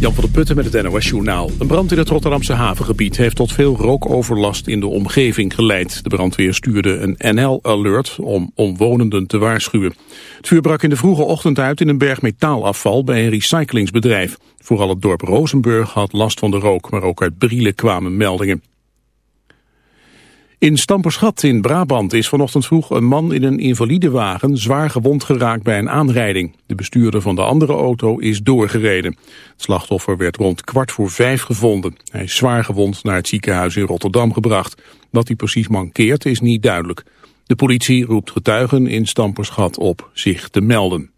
Jan van der Putten met het NOS Journaal. Een brand in het Rotterdamse havengebied heeft tot veel rookoverlast in de omgeving geleid. De brandweer stuurde een NL-alert om omwonenden te waarschuwen. Het vuur brak in de vroege ochtend uit in een berg metaalafval bij een recyclingsbedrijf. Vooral het dorp Rozenburg had last van de rook, maar ook uit Brielen kwamen meldingen. In Stamperschat in Brabant is vanochtend vroeg een man in een invalidewagen zwaar gewond geraakt bij een aanrijding. De bestuurder van de andere auto is doorgereden. Het slachtoffer werd rond kwart voor vijf gevonden. Hij is zwaar gewond naar het ziekenhuis in Rotterdam gebracht. Wat hij precies mankeert is niet duidelijk. De politie roept getuigen in Stamperschat op zich te melden.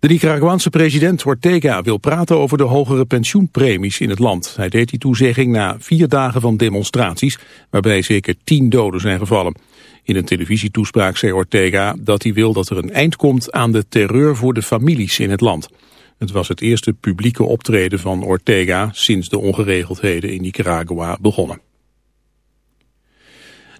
De Nicaraguaanse president Ortega wil praten over de hogere pensioenpremies in het land. Hij deed die toezegging na vier dagen van demonstraties, waarbij zeker tien doden zijn gevallen. In een televisietoespraak zei Ortega dat hij wil dat er een eind komt aan de terreur voor de families in het land. Het was het eerste publieke optreden van Ortega sinds de ongeregeldheden in Nicaragua begonnen.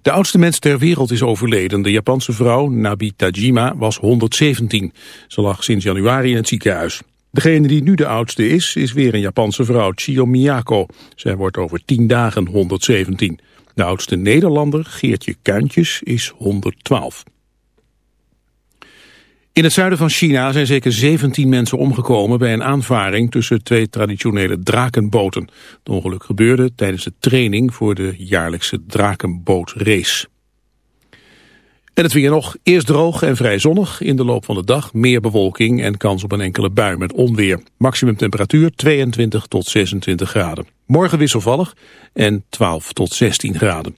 De oudste mens ter wereld is overleden. De Japanse vrouw Nabi Tajima was 117. Ze lag sinds januari in het ziekenhuis. Degene die nu de oudste is, is weer een Japanse vrouw, Chio Miyako. Zij wordt over 10 dagen 117. De oudste Nederlander, Geertje Kuintjes, is 112. In het zuiden van China zijn zeker 17 mensen omgekomen bij een aanvaring tussen twee traditionele drakenboten. Het ongeluk gebeurde tijdens de training voor de jaarlijkse drakenbootrace. En het weer nog, eerst droog en vrij zonnig. In de loop van de dag meer bewolking en kans op een enkele bui met onweer. Maximum temperatuur 22 tot 26 graden. Morgen wisselvallig en 12 tot 16 graden.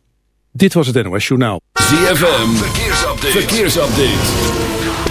Dit was het NOS Journaal. ZFM, verkeersupdate. verkeersupdate.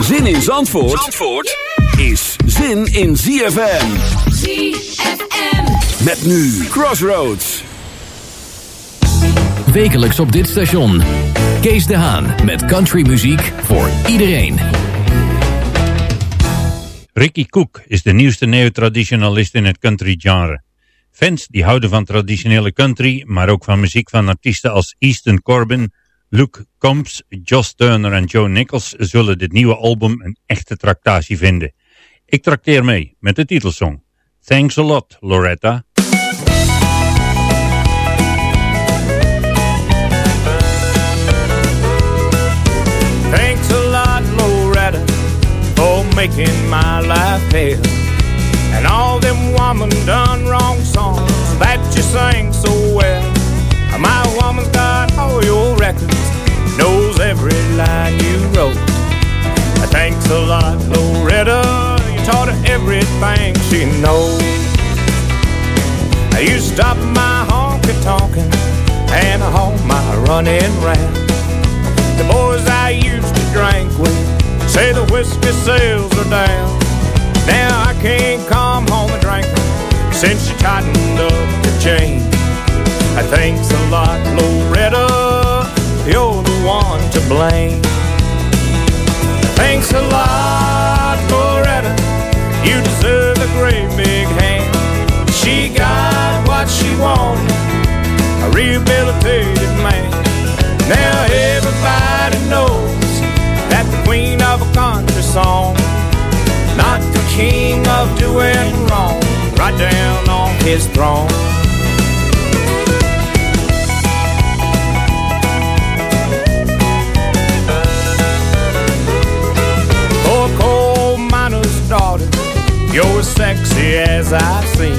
Zin in Zandvoort, Zandvoort is zin in ZFM. ZFM. Met nu Crossroads. Wekelijks op dit station. Kees de Haan met countrymuziek voor iedereen. Ricky Cook is de nieuwste neo-traditionalist in het country genre. Fans die houden van traditionele country, maar ook van muziek van artiesten als Easton Corbin, Luke Combs, Josh Turner en Joe Nichols zullen dit nieuwe album een echte tractatie vinden. Ik trakteer mee met de titelsong. Thanks a lot, Loretta. Thanks a lot, Loretta, for making my life hell. And all them woman done wrong songs that you sang so well. My woman's got all your records, knows every line you wrote. Thanks a lot, Loretta, you taught her everything she knows. You stopped my honky tonkin' and all my running round. The boys I used to drink with say the whiskey sales are down. Now I can't come home and drink since you tightened up the chain. Thanks a lot, Loretta, you're one to blame. Thanks a lot, Loretta, you deserve a great big hand. She got what she wanted, a rehabilitated man. Now everybody knows that the queen of a country song, not the king of doing wrong, right down on his throne. As I've seen.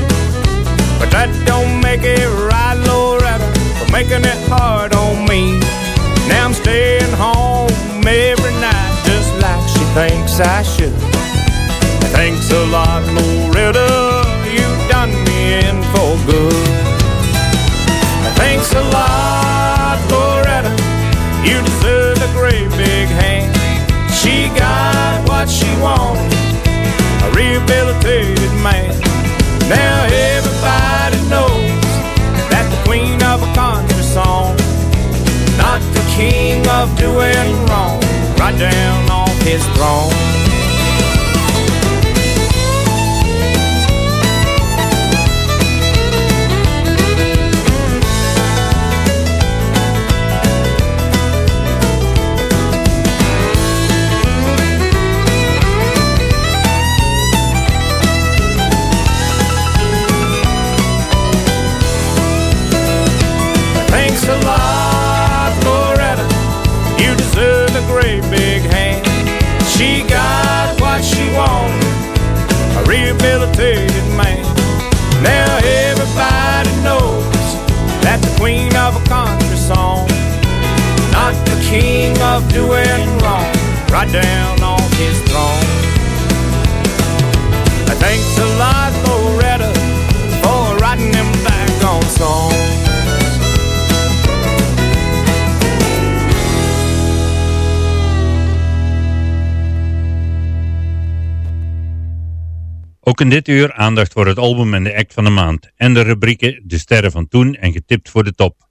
But that don't make it right, Loretta, for making it hard on me. Now I'm staying home every night just like she thinks I should. Thanks a lot, Loretta, you done me in for good. Thanks a lot, Loretta, you deserve a great big hand. She got what she wanted, a rehabilitated man. Now everybody knows that the queen of a country song, not the king of doing wrong, right down off his throne. Right down on his throne. For back on. Ook in dit uur aandacht voor het album en de act van de maand. En de rubrieken De Sterren van Toen en Getipt voor de Top.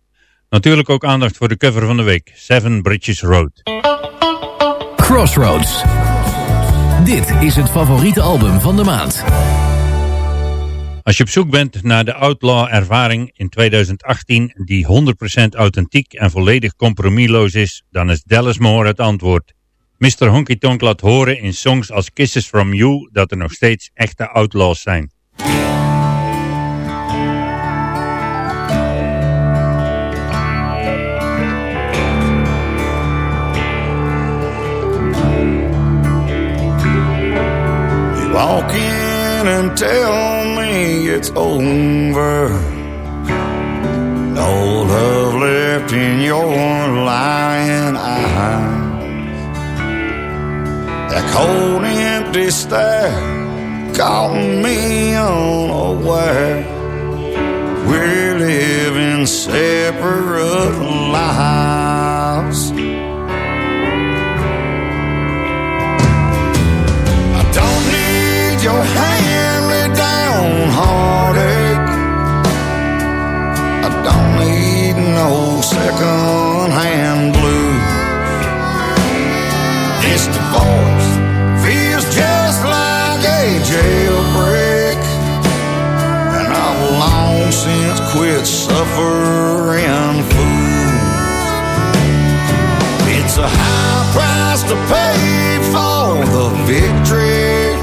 Natuurlijk ook aandacht voor de cover van de week. Seven Bridges Road. Crossroads. Dit is het favoriete album van de maand. Als je op zoek bent naar de outlaw ervaring in 2018 die 100% authentiek en volledig compromisloos is, dan is Dallas Moore het antwoord. Mr. Honky Tonk laat horen in songs als Kisses From You dat er nog steeds echte outlaws zijn. Walk in and tell me it's over No love left in your lying eyes That cold, empty stare caught me unaware. We're living separate lives. Second-hand blues. This divorce feels just like a jailbreak, and I've long since quit suffering fools. It's a high price to pay for the victory,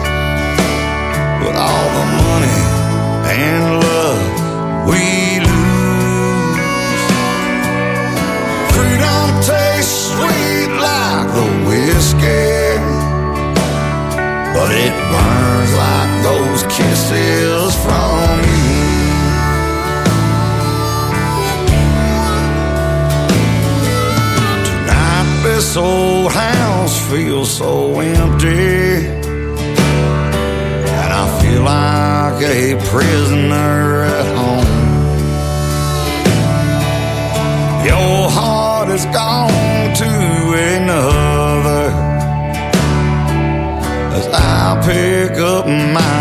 but all the money and love but it burns like those kisses from you. Tonight, this old house feels so empty, and I feel like a prisoner at home. Your heart is gone to another pick up mine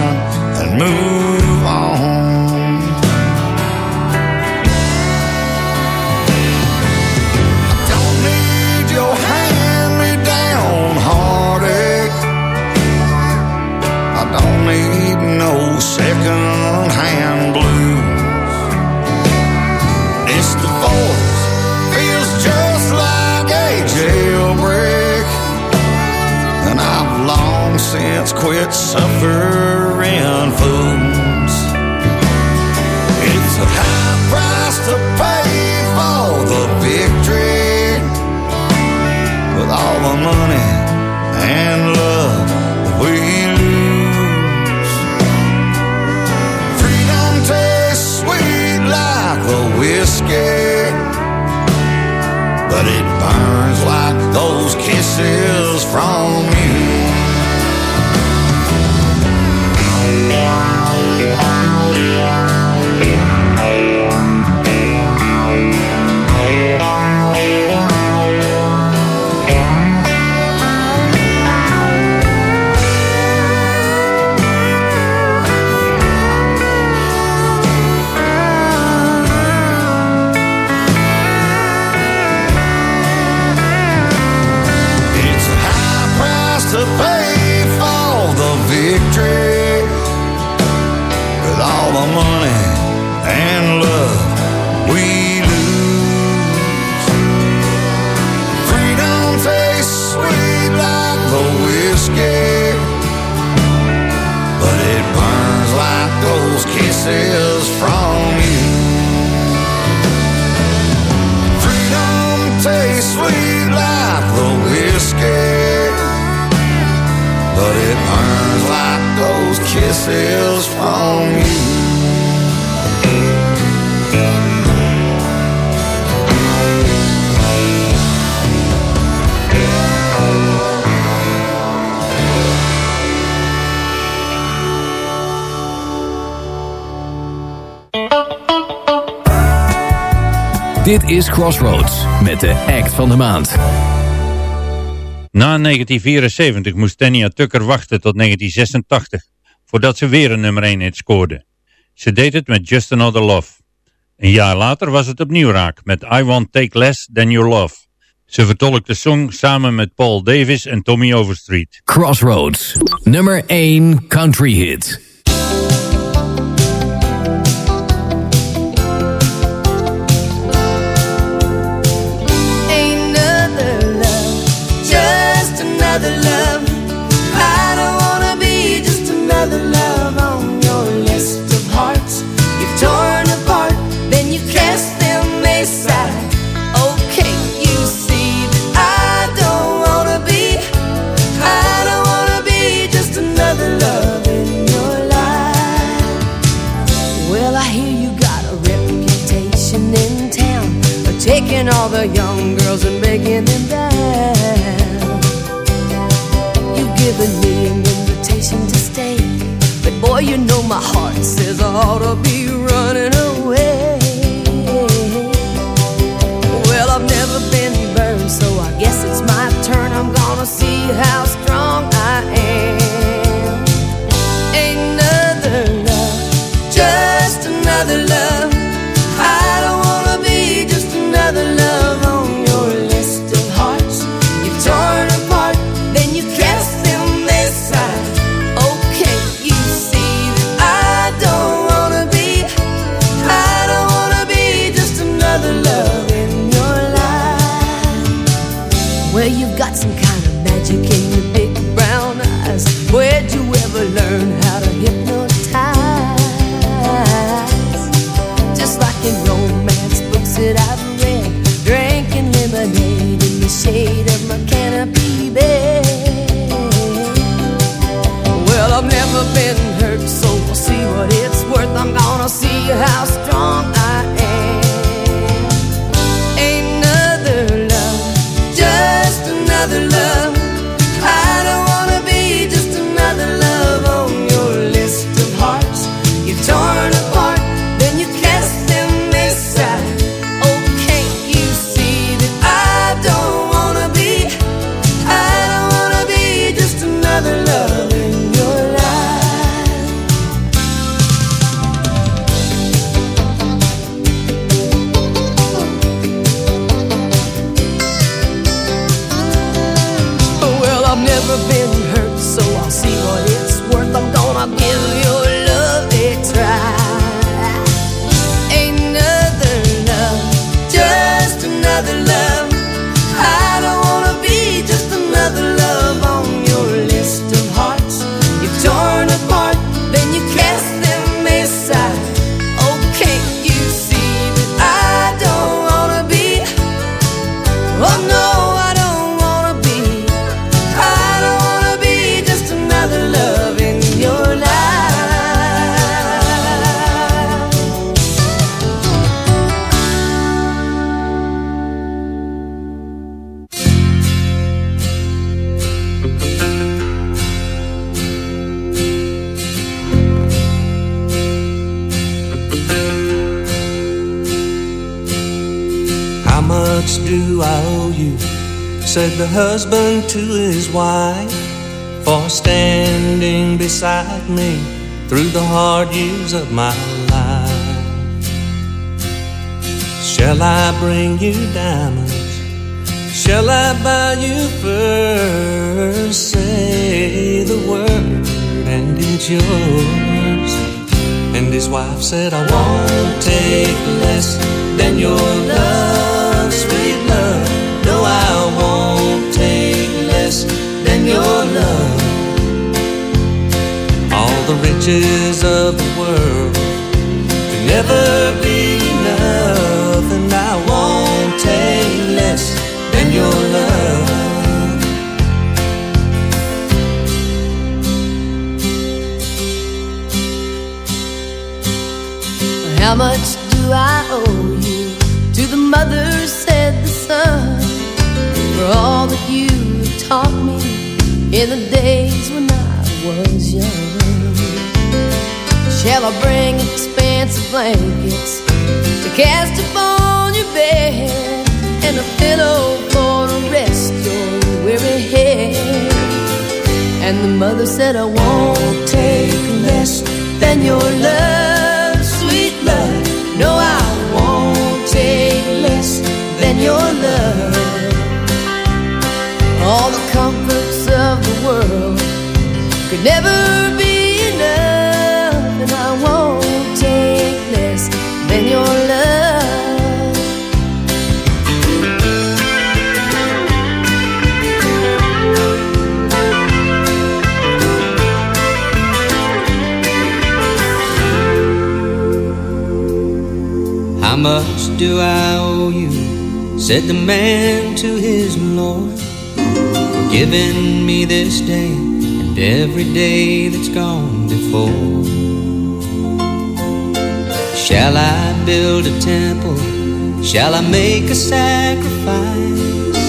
sails from you Dit is Crossroads met de act van de maand. Na 1974 moest Tania Tucker wachten tot 1986 voordat ze weer een nummer 1 hit scoorde. Ze deed het met Just Another Love. Een jaar later was het opnieuw raak met I Want Take Less Than Your Love. Ze vertolkte de song samen met Paul Davis en Tommy Overstreet. Crossroads, nummer 1 country hit. another love you know my heart says I ought to be running said the husband to his wife, for standing beside me through the hard years of my life. Shall I bring you diamonds? Shall I buy you furs? Say the word, and it's yours. And his wife said, I won't take less than your love. The riches of the world can never be enough, and I won't take less than your love. How much do I owe you? To the mother said the son, for all that you taught me in the days when I was young. Shall I bring expansive blankets to cast upon your bed and a pillow for to rest your weary head? And the mother said, I won't take less than your love, sweet love. No, I won't take less than your love. All the comforts of the world could never do I owe you? Said the man to his Lord, for giving me this day and every day that's gone before. Shall I build a temple? Shall I make a sacrifice?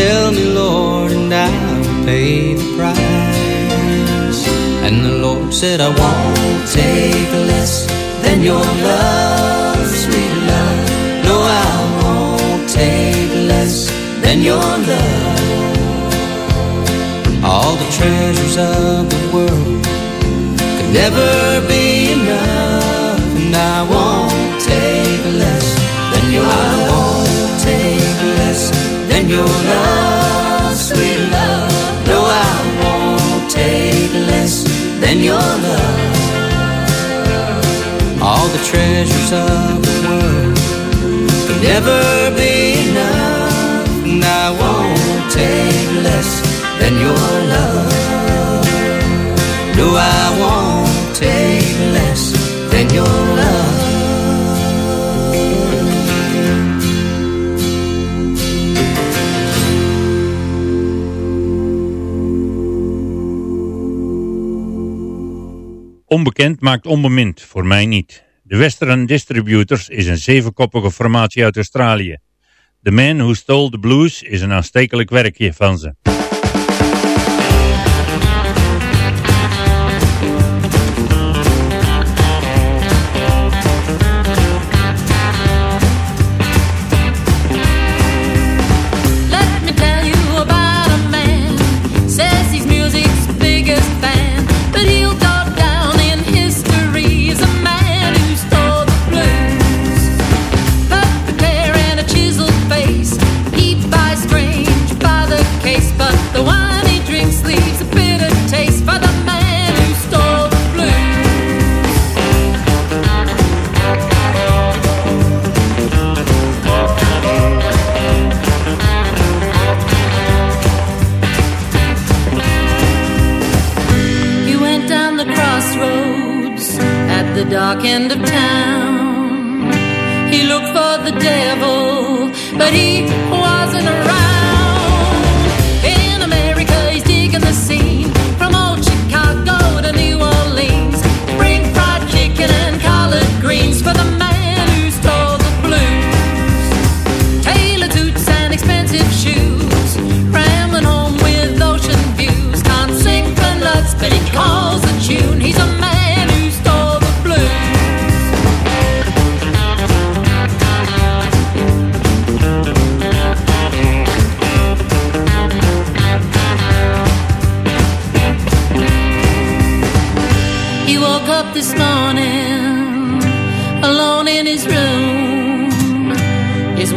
Tell me, Lord, and I'll pay the price. And the Lord said, I won't take less than your love, sweet take less than your love. All the treasures of the world could never be enough, and I won't take less than your love. I won't take less than your love, sweet love. No, I won't take less than your love. All the treasures of the world could never be Onbekend maakt onbemind, voor mij niet. De Western Distributors is een zevenkoppige formatie uit Australië. The Man Who Stole the Blues is een aanstekelijk werkje van ze.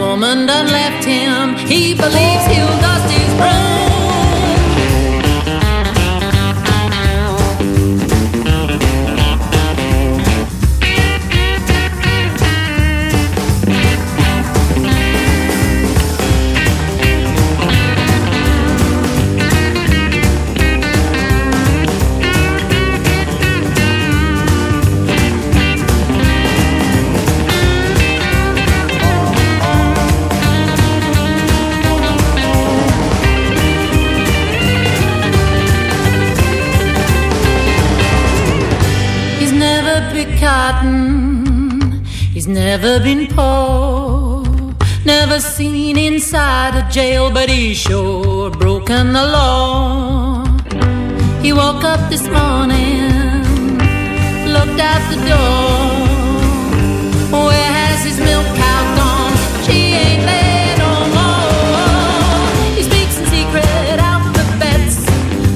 Woman done left him. He believes he'll dust his broom. Seen inside a jail, but he's sure broken the law. He woke up this morning, looked out the door. Where has his milk cow gone? She ain't there no more. He speaks in secret alphabets,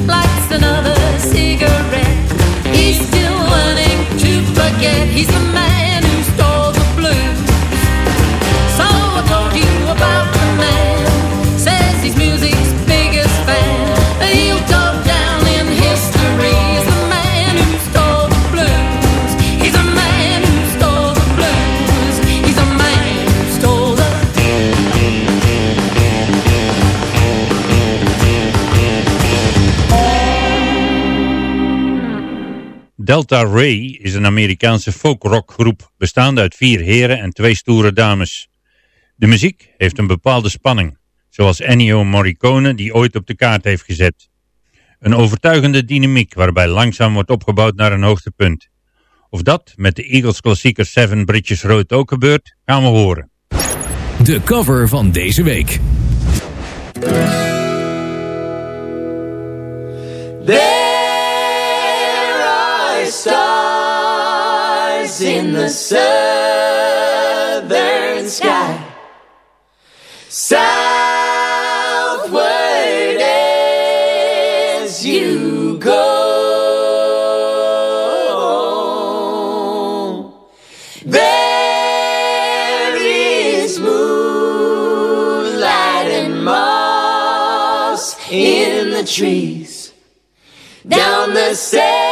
lights another cigarette. He's still learning to forget. He's the man Delta Ray is een Amerikaanse folkrockgroep bestaande uit vier heren en twee stoere dames. De muziek heeft een bepaalde spanning, zoals Ennio Morricone die ooit op de kaart heeft gezet. Een overtuigende dynamiek waarbij langzaam wordt opgebouwd naar een hoogtepunt. Of dat met de Eagles klassieker Seven Bridges Road ook gebeurt, gaan we horen. De cover van deze week. There stars in the southern sky. Southward as you go. And moss in the trees down the seven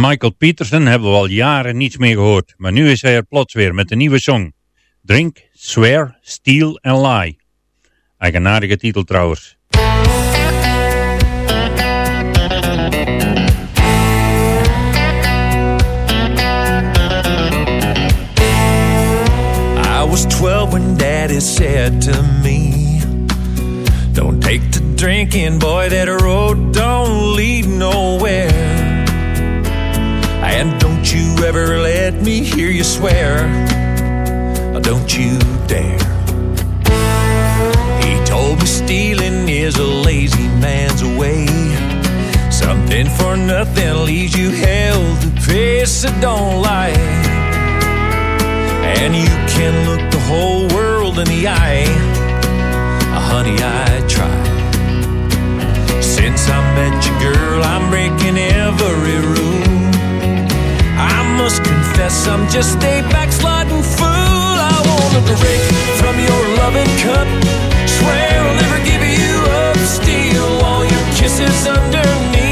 Michael Peterson hebben we al jaren niets meer gehoord, maar nu is hij er plots weer met een nieuwe song. Drink, Swear, Steal and Lie. Eigenaardige titel trouwens. I was 12 when daddy said to me, Don't take to drinking, boy, that road don't lead nowhere. And don't you ever let me hear you swear, don't you dare. He told me stealing is a lazy man's way. Something for nothing leaves you hell to pay, so don't lie. And you can look the whole world in the eye. Uh, honey, I try. Since I met you, girl, I'm breaking every rule. I must confess, I'm just a backsliding fool. I wanna drink from your loving cup. Swear I'll never give you up. Steal all your kisses underneath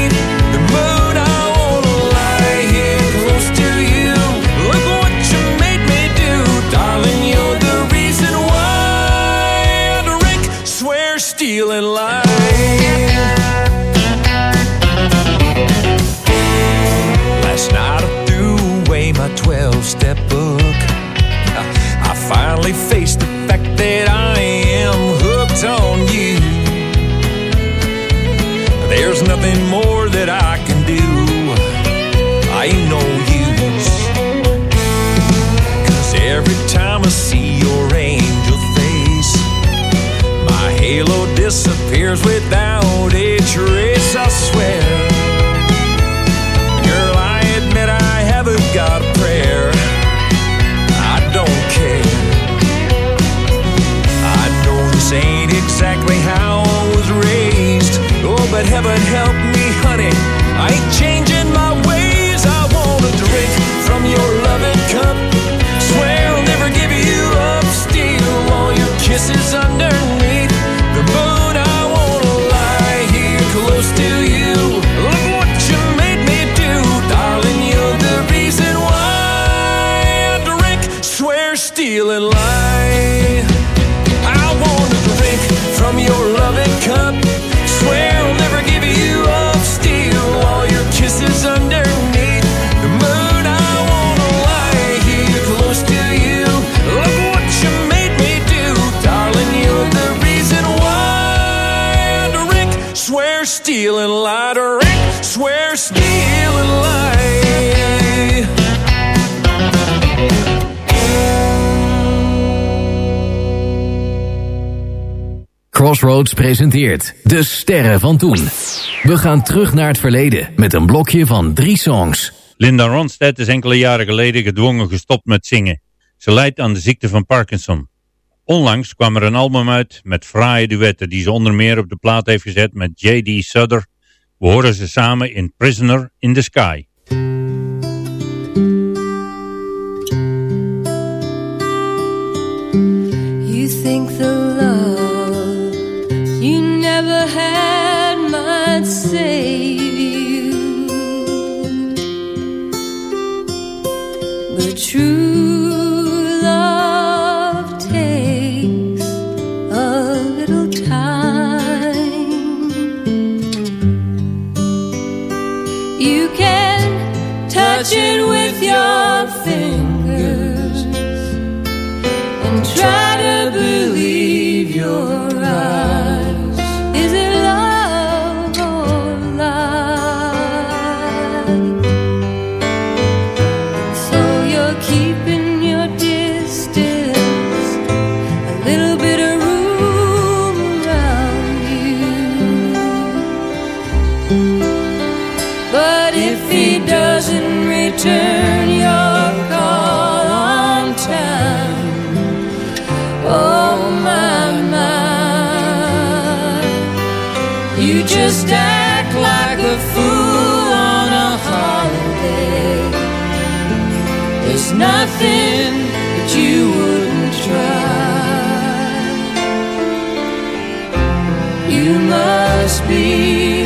disappears without a trace, I swear. Girl, I admit I haven't got a prayer. I don't care. I know this ain't exactly how I was raised. Oh, but heaven help cup. Crossroads presenteert De Sterren van Toen. We gaan terug naar het verleden met een blokje van drie songs. Linda Ronstadt is enkele jaren geleden gedwongen gestopt met zingen. Ze lijdt aan de ziekte van Parkinson. Onlangs kwam er een album uit met fraaie duetten die ze onder meer op de plaat heeft gezet met J.D. Sudder. We horen ze samen in Prisoner in the Sky. You think the had might save you, but true love takes a little time. You can touch it with your just act like a fool on a holiday. There's nothing that you wouldn't try. You must be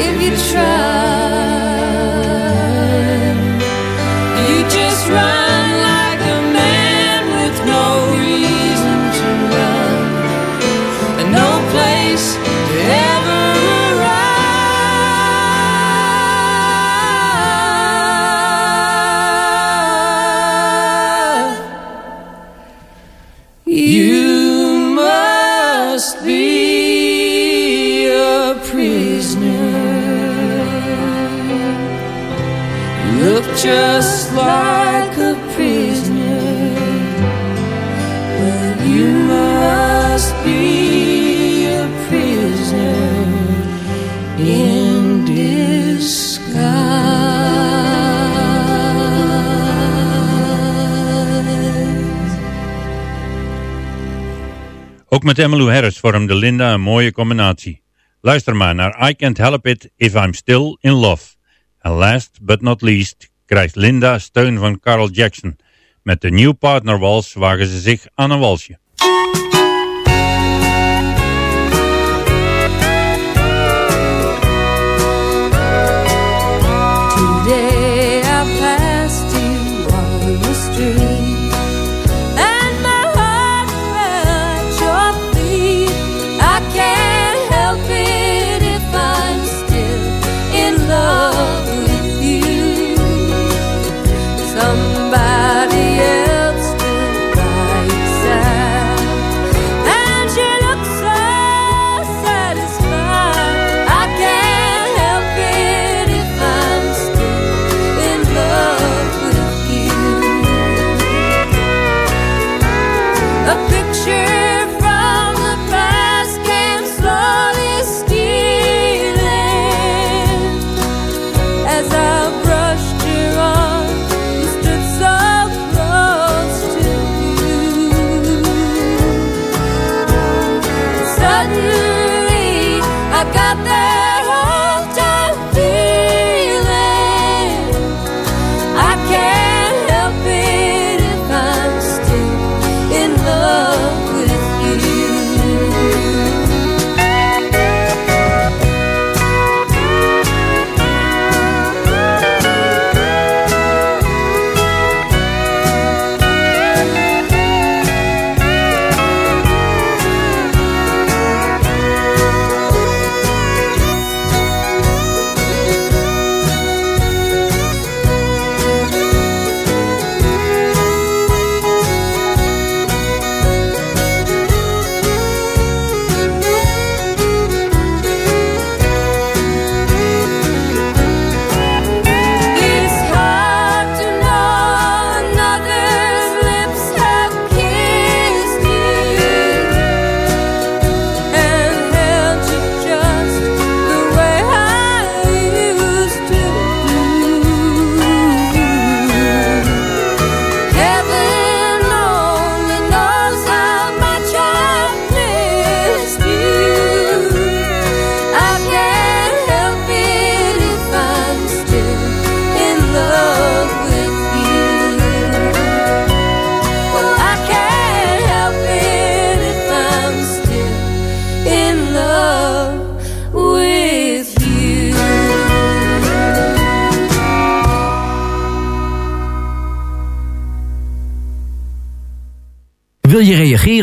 if you try. met Emmylou Harris vormde Linda een mooie combinatie. Luister maar naar I Can't Help It If I'm Still In Love. En last but not least krijgt Linda steun van Carl Jackson. Met de nieuwe Partner Wals wagen ze zich aan een walsje.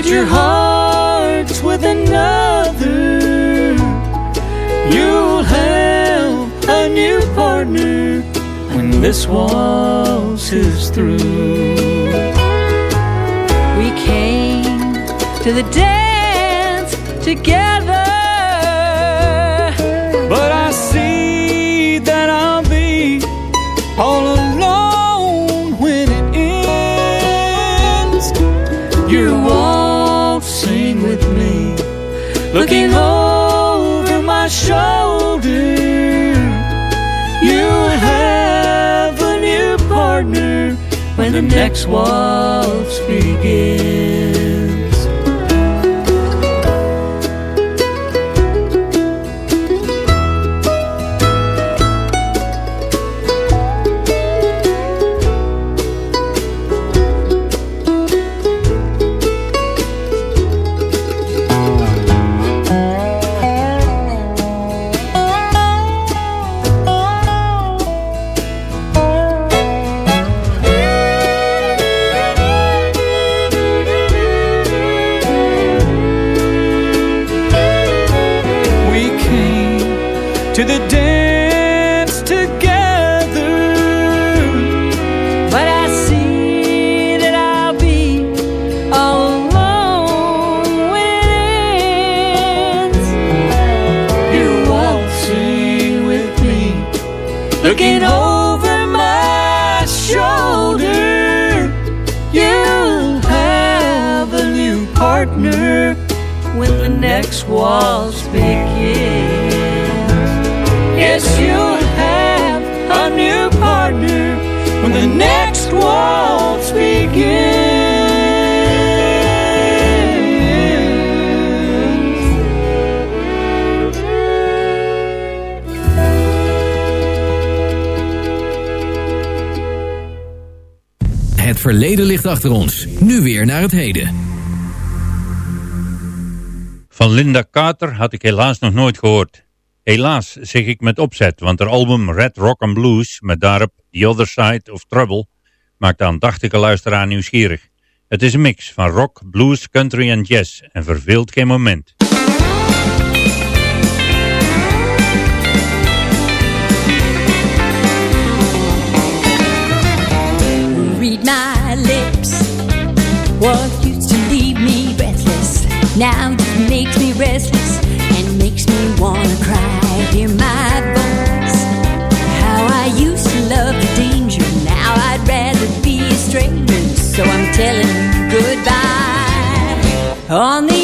Put your hearts with another. You'll have a new partner when this waltz is through. We came to the dance together looking over my shoulder. You have a new partner when the next waltz begins. Achter ons. Nu weer naar het heden. Van Linda Carter had ik helaas nog nooit gehoord. Helaas zeg ik met opzet, want haar album Red Rock and Blues met daarop The Other Side of Trouble maakt de aandachtige luisteraar nieuwsgierig. Het is een mix van rock, blues, country en jazz en verveelt geen moment. What used to leave me breathless now just makes me restless and makes me wanna cry. Hear my voice. How I used to love the danger. Now I'd rather be a stranger. So I'm telling you goodbye. On the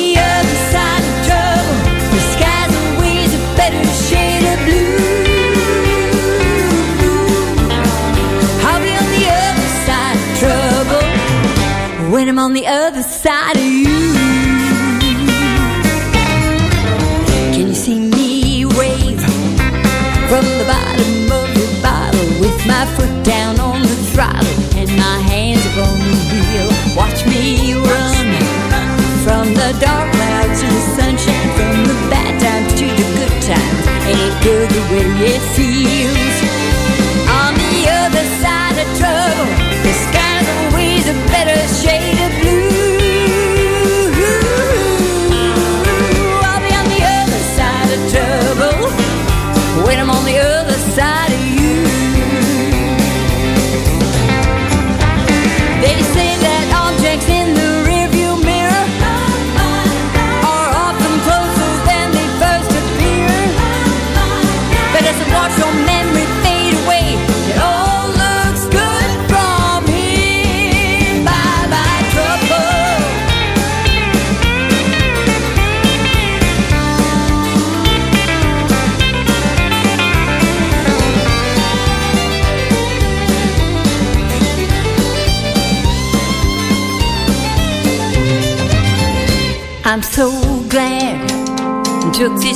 on the other side of you. Can you see me wave from the bottom of the bottle with my foot down on the throttle and my hands upon the wheel? Watch me run from the dark clouds to the sunshine, from the bad times to the good times. Ain't good the way it feels?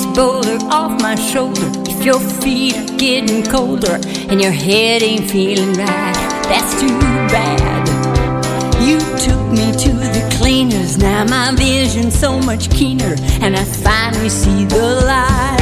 This boulder off my shoulder. If your feet are getting colder and your head ain't feeling right, that's too bad. You took me to the cleaners, now my vision's so much keener, and I finally see the light.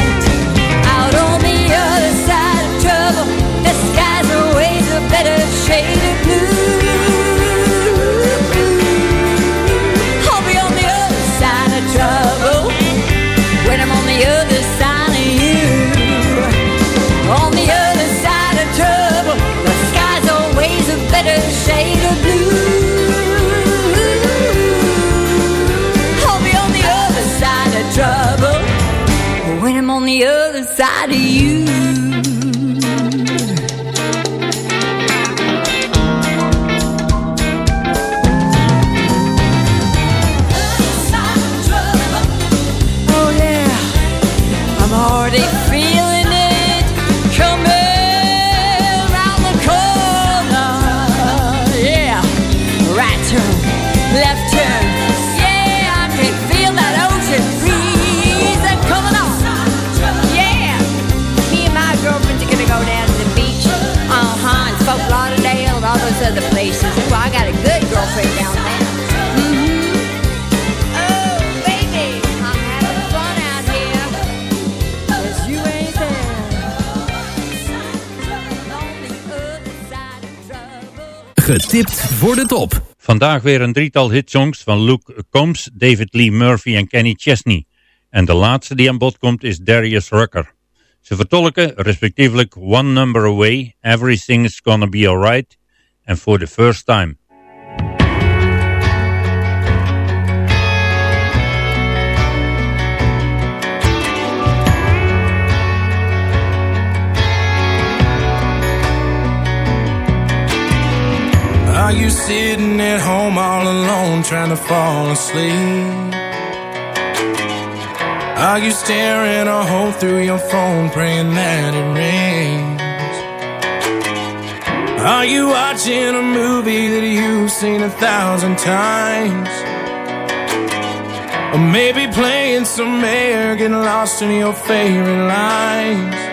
Voor de top. Vandaag weer een drietal hitsongs van Luke Combs, David Lee Murphy en Kenny Chesney. En de laatste die aan bod komt is Darius Rucker. Ze vertolken respectievelijk One Number Away, Everything's Gonna Be Alright en For the First Time. Are you sitting at home all alone trying to fall asleep? Are you staring a hole through your phone praying that it rains? Are you watching a movie that you've seen a thousand times? Or maybe playing some air, getting lost in your favorite lines?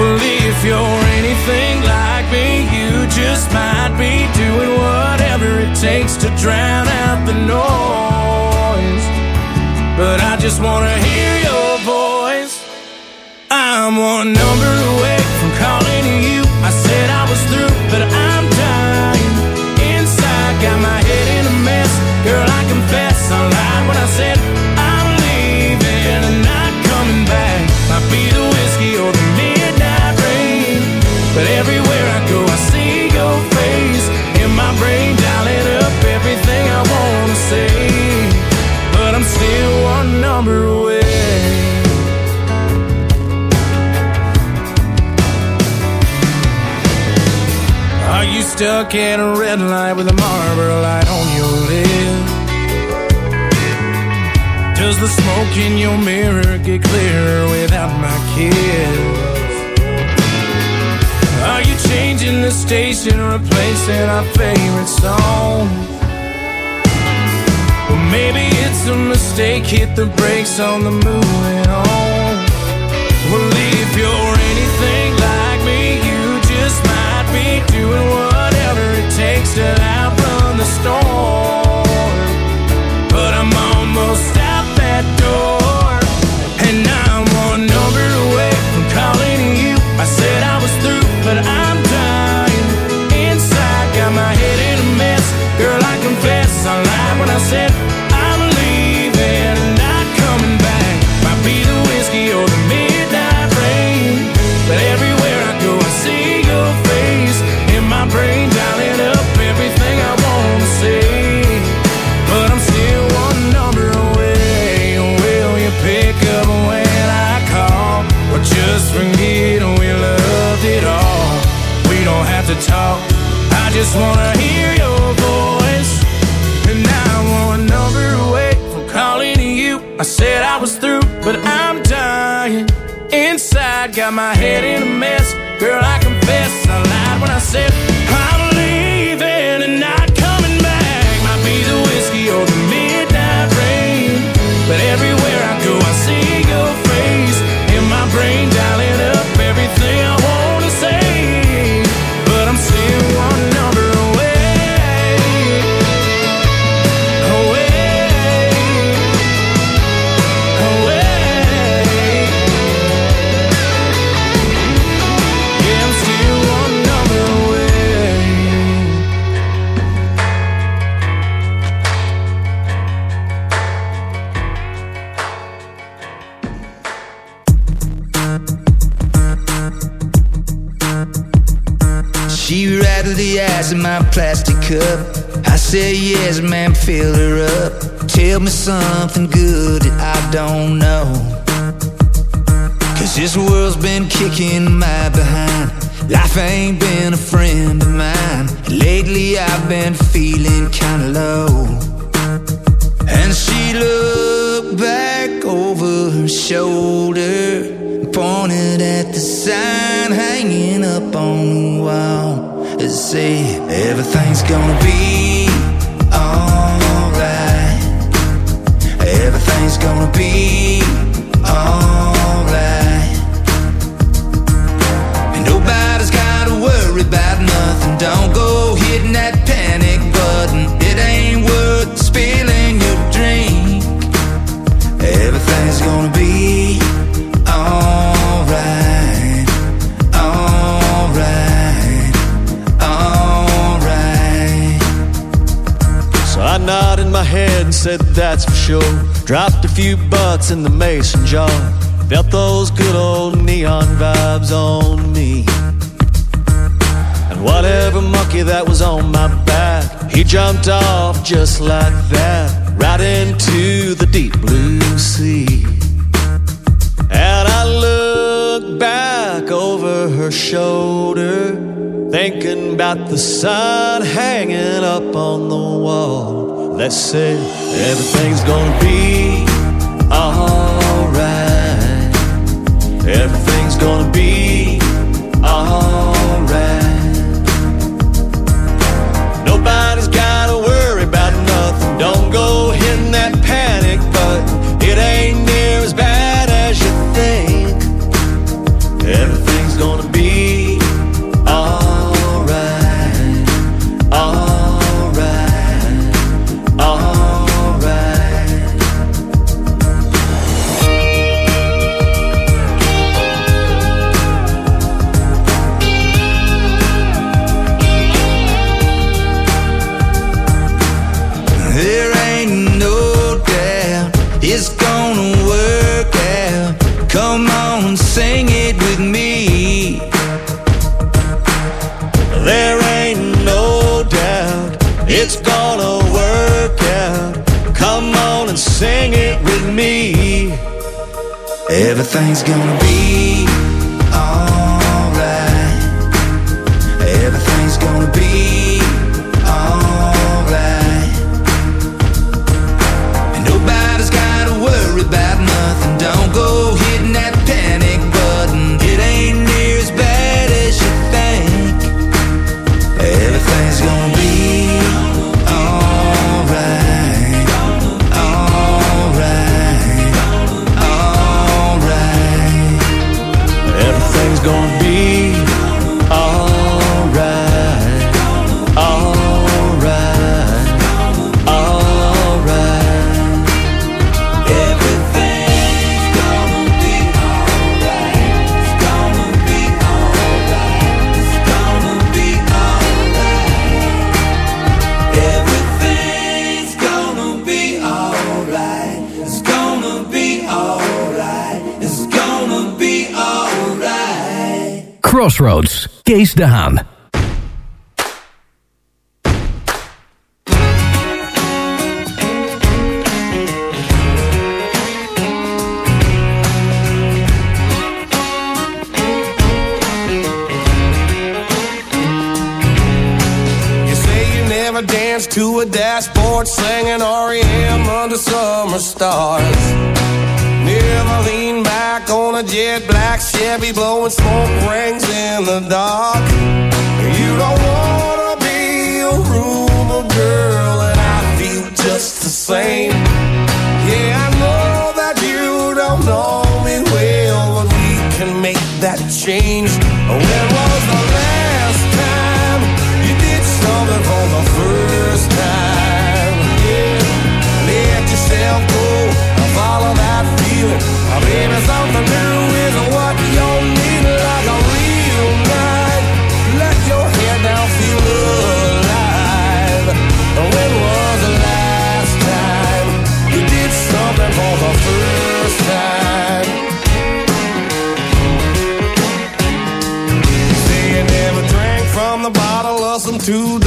Well, if you're anything like me, you just might be doing whatever it takes to drown out the noise. But I just wanna hear your voice. I'm one number away from calling you. I said I was through, but I'm dying. Inside, got my head in a mess. Girl, I confess, I stuck at a red light with a Marlboro light on your lip? Does the smoke in your mirror get clearer without my kiss? Are you changing the station, or replacing our favorite song? Well, maybe it's a mistake, hit the brakes on the moving on. Well, if you're anything like me, you just might be doing whatever it takes to outrun the storm. But I'm almost fill her up. Tell me something good that I don't know. Cause this world's been kicking my behind. Life ain't been a friend of mine. Lately, I've been feeling kinda low. And she looked back over her shoulder pointed at the sign hanging up on the wall that said, Everything's gonna be few butts in the mason jar. Felt those good old neon vibes on me. And whatever monkey that was on my back, he jumped off just like that, right into the deep blue sea. And I looked back over her shoulder, thinking about the sun hanging up on the wall that said, Everything's gonna be alright. Everything's gonna dashboard singing REM under summer stars. Never lean back on a jet black Chevy blowing smoke rings in the dark. You don't wanna be a rumor girl, and I feel just the same. Yeah, I know that you don't know me well, but we can make that change. When was the last time you did something for the first time? Feeling. Uh, Baby, something new is what you need, like a real night. Let your head down, feel alive. When was the last time you did something for the first time? Say you never drank from the bottle of some two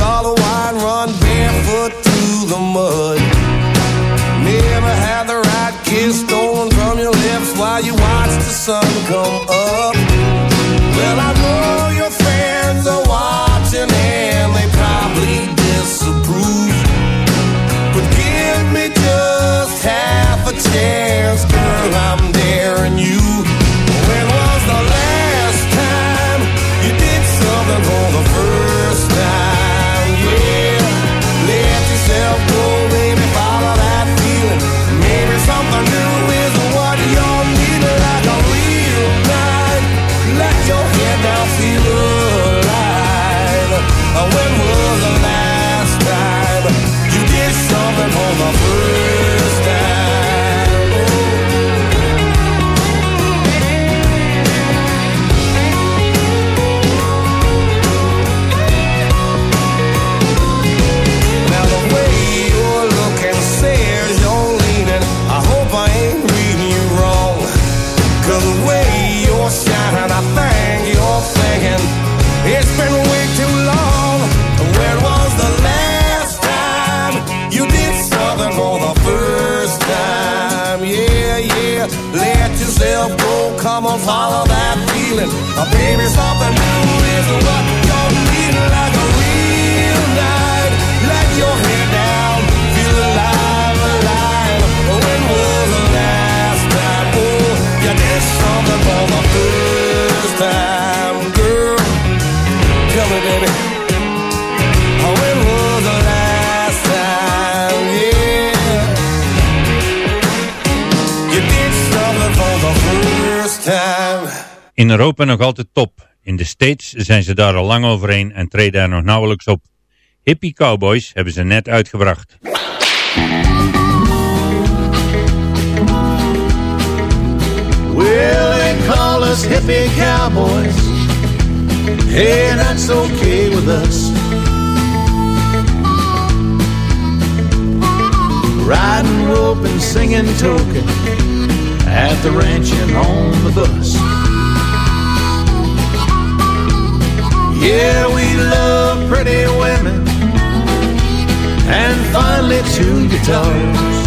Europa nog altijd top. In de States zijn ze daar al lang overheen en treden er nog nauwelijks op. Hippie Cowboys hebben ze net uitgebracht. Well, they call us hippie cowboys. Hey, that's okay with us. Riding rope and singing token at the ranch and on the bus. Yeah, we love pretty women and finally two guitars.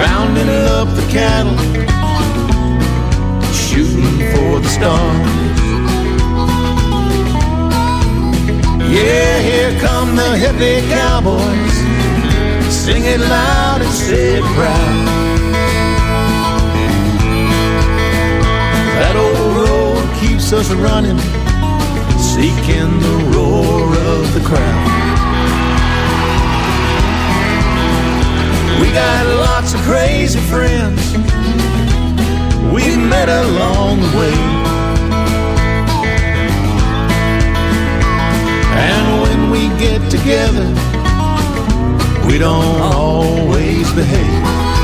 Rounding up the cattle, shooting for the stars. Yeah, here come the hippie cowboys, sing it loud and say proud. That old road keeps us running, seeking the roar of the crowd. We got lots of crazy friends we've met along the way. And when we get together, we don't always behave.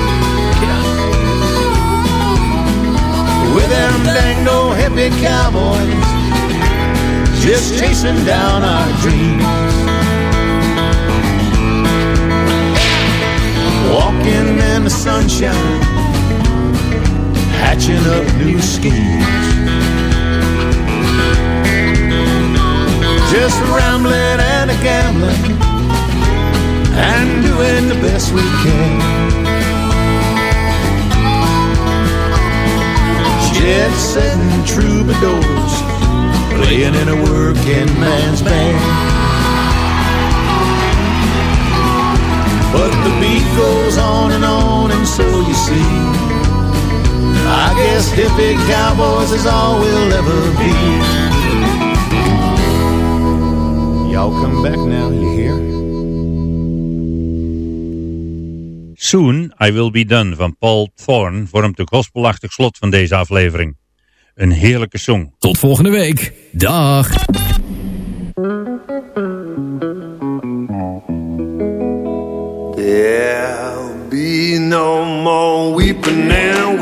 With them dang old hippie cowboys, just chasing down our dreams. Walking in the sunshine, hatching up new schemes. Just rambling and a gambling, and doing the best we can. Jet setting troubadours, playing in a working man's band. But the beat goes on and on, and so you see. I guess hippie cowboys is all we'll ever be. Y'all come back now, Soon I Will Be Done van Paul Thorne vormt de gospelachtig slot van deze aflevering. Een heerlijke song. Tot volgende week. Dag. There'll be no more weeping and